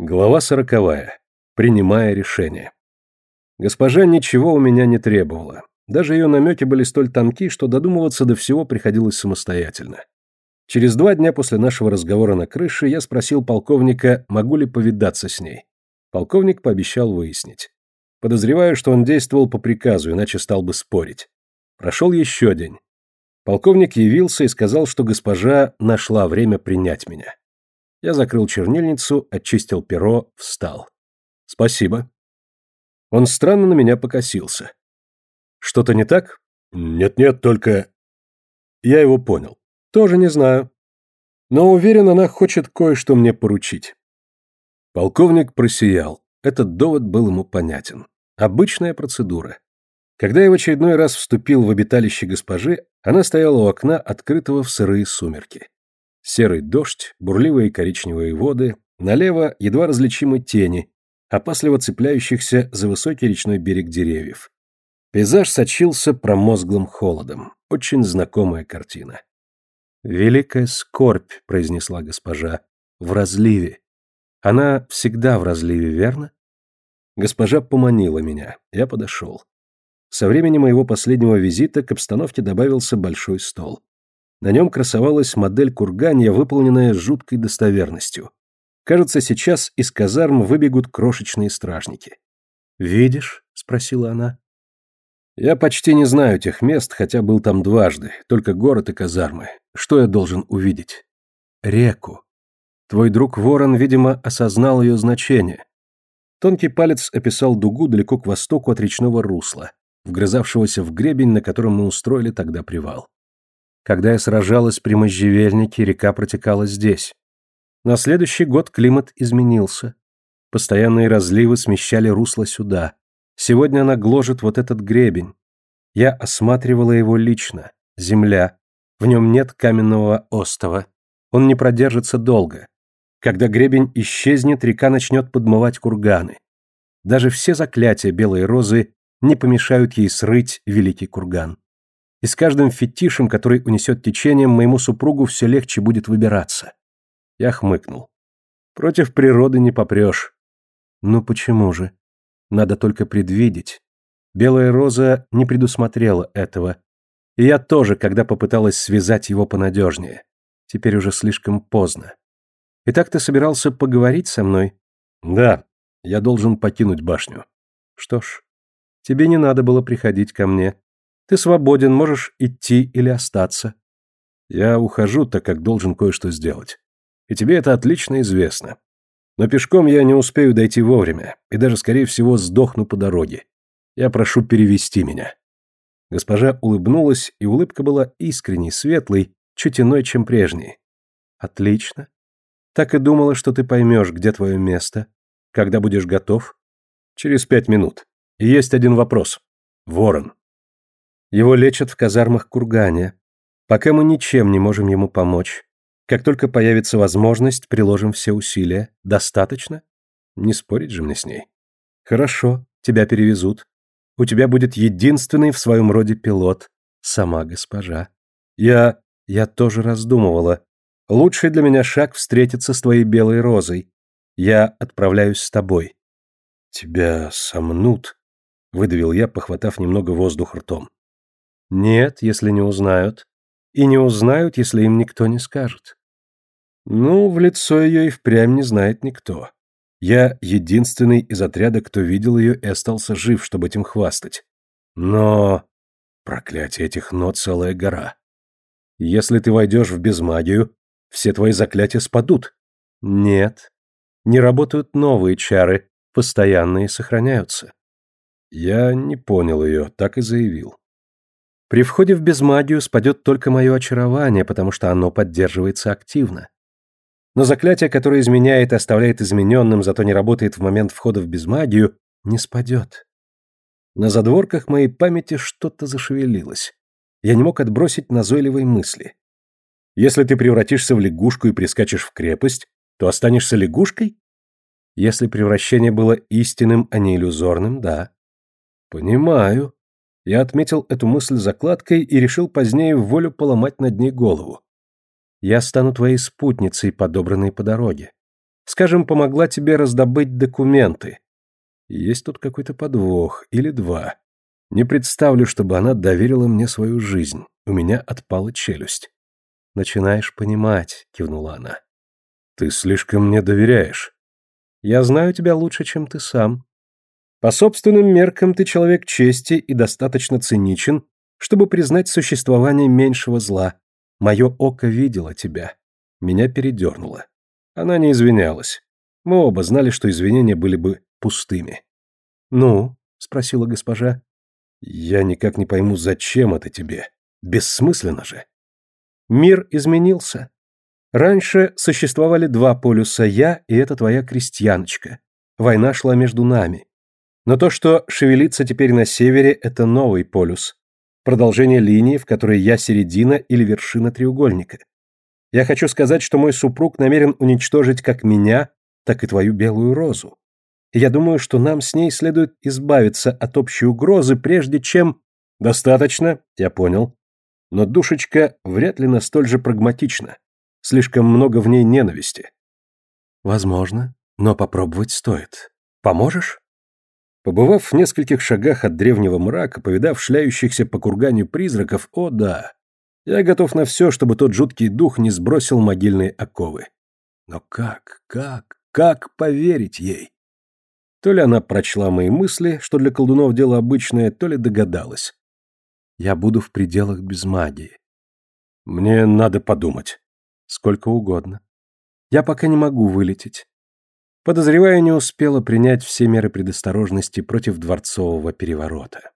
Глава сороковая. Принимая решение. Госпожа ничего у меня не требовала. Даже ее намеки были столь тонки, что додумываться до всего приходилось самостоятельно. Через два дня после нашего разговора на крыше я спросил полковника, могу ли повидаться с ней. Полковник пообещал выяснить. Подозреваю, что он действовал по приказу, иначе стал бы спорить. Прошел еще день. Полковник явился и сказал, что госпожа нашла время принять меня. Я закрыл чернильницу, очистил перо, встал. «Спасибо». Он странно на меня покосился. «Что-то не так?» «Нет-нет, только...» Я его понял. «Тоже не знаю. Но уверен, она хочет кое-что мне поручить». Полковник просиял. Этот довод был ему понятен. Обычная процедура. Когда я в очередной раз вступил в обиталище госпожи, она стояла у окна, открытого в сырые сумерки. Серый дождь, бурливые коричневые воды, налево едва различимы тени, опасливо цепляющихся за высокий речной берег деревьев. Пейзаж сочился промозглым холодом. Очень знакомая картина. «Великая скорбь», — произнесла госпожа, — «в разливе. Она всегда в разливе, верно?» Госпожа поманила меня. Я подошел. Со времени моего последнего визита к обстановке добавился большой стол. На нем красовалась модель курганья, выполненная с жуткой достоверностью. Кажется, сейчас из казарм выбегут крошечные стражники. «Видишь?» — спросила она. «Я почти не знаю тех мест, хотя был там дважды, только город и казармы. Что я должен увидеть?» «Реку. Твой друг Ворон, видимо, осознал ее значение». Тонкий палец описал дугу далеко к востоку от речного русла, вгрызавшегося в гребень, на котором мы устроили тогда привал. Когда я сражалась при можжевельнике, река протекала здесь. На следующий год климат изменился. Постоянные разливы смещали русло сюда. Сегодня она гложет вот этот гребень. Я осматривала его лично. Земля. В нем нет каменного остова. Он не продержится долго. Когда гребень исчезнет, река начнет подмывать курганы. Даже все заклятия белой розы не помешают ей срыть великий курган и с каждым фетишем, который унесет течением, моему супругу все легче будет выбираться. Я хмыкнул. Против природы не попрешь. Ну почему же? Надо только предвидеть. Белая роза не предусмотрела этого. И я тоже, когда попыталась связать его понадежнее. Теперь уже слишком поздно. Итак, ты собирался поговорить со мной? Да, я должен покинуть башню. Что ж, тебе не надо было приходить ко мне. Ты свободен, можешь идти или остаться. Я ухожу, так как должен кое-что сделать. И тебе это отлично известно. Но пешком я не успею дойти вовремя, и даже, скорее всего, сдохну по дороге. Я прошу перевести меня». Госпожа улыбнулась, и улыбка была искренней, светлой, чуть иной, чем прежней. «Отлично. Так и думала, что ты поймешь, где твое место. Когда будешь готов?» «Через пять минут. И есть один вопрос. Ворон. Его лечат в казармах Кургане. Пока мы ничем не можем ему помочь. Как только появится возможность, приложим все усилия. Достаточно? Не спорить же мне с ней. Хорошо, тебя перевезут. У тебя будет единственный в своем роде пилот. Сама госпожа. Я... я тоже раздумывала. Лучший для меня шаг встретиться с твоей белой розой. Я отправляюсь с тобой. Тебя сомнут, выдавил я, похватав немного воздух ртом. Нет, если не узнают. И не узнают, если им никто не скажет. Ну, в лицо ее и впрямь не знает никто. Я единственный из отряда, кто видел ее и остался жив, чтобы этим хвастать. Но... Проклятие этих нот целая гора. Если ты войдешь в безмагию, все твои заклятия спадут. Нет. Не работают новые чары, постоянные сохраняются. Я не понял ее, так и заявил. При входе в безмагию спадет только мое очарование, потому что оно поддерживается активно. Но заклятие, которое изменяет и оставляет измененным, зато не работает в момент входа в безмагию, не спадет. На задворках моей памяти что-то зашевелилось. Я не мог отбросить назойливой мысли. Если ты превратишься в лягушку и прискачешь в крепость, то останешься лягушкой? Если превращение было истинным, а не иллюзорным, да. Понимаю. Я отметил эту мысль закладкой и решил позднее в волю поломать над ней голову. Я стану твоей спутницей, подобранной по дороге. Скажем, помогла тебе раздобыть документы. Есть тут какой-то подвох, или два. Не представлю, чтобы она доверила мне свою жизнь. У меня отпала челюсть. Начинаешь понимать, кивнула она. Ты слишком мне доверяешь. Я знаю тебя лучше, чем ты сам. По собственным меркам ты человек чести и достаточно циничен, чтобы признать существование меньшего зла. Мое око видело тебя. Меня передернуло. Она не извинялась. Мы оба знали, что извинения были бы пустыми. «Ну?» — спросила госпожа. «Я никак не пойму, зачем это тебе. Бессмысленно же». «Мир изменился. Раньше существовали два полюса, я и эта твоя крестьяночка. Война шла между нами. Но то, что шевелится теперь на севере, это новый полюс. Продолжение линии, в которой я середина или вершина треугольника. Я хочу сказать, что мой супруг намерен уничтожить как меня, так и твою белую розу. Я думаю, что нам с ней следует избавиться от общей угрозы, прежде чем... Достаточно, я понял. Но душечка вряд ли настолько же прагматична. Слишком много в ней ненависти. Возможно, но попробовать стоит. Поможешь? Побывав в нескольких шагах от древнего мрака, повидав шляющихся по курганю призраков, о да, я готов на все, чтобы тот жуткий дух не сбросил могильные оковы. Но как, как, как поверить ей? То ли она прочла мои мысли, что для колдунов дело обычное, то ли догадалась. Я буду в пределах без магии. Мне надо подумать. Сколько угодно. Я пока не могу вылететь. Подозревая, не успела принять все меры предосторожности против дворцового переворота.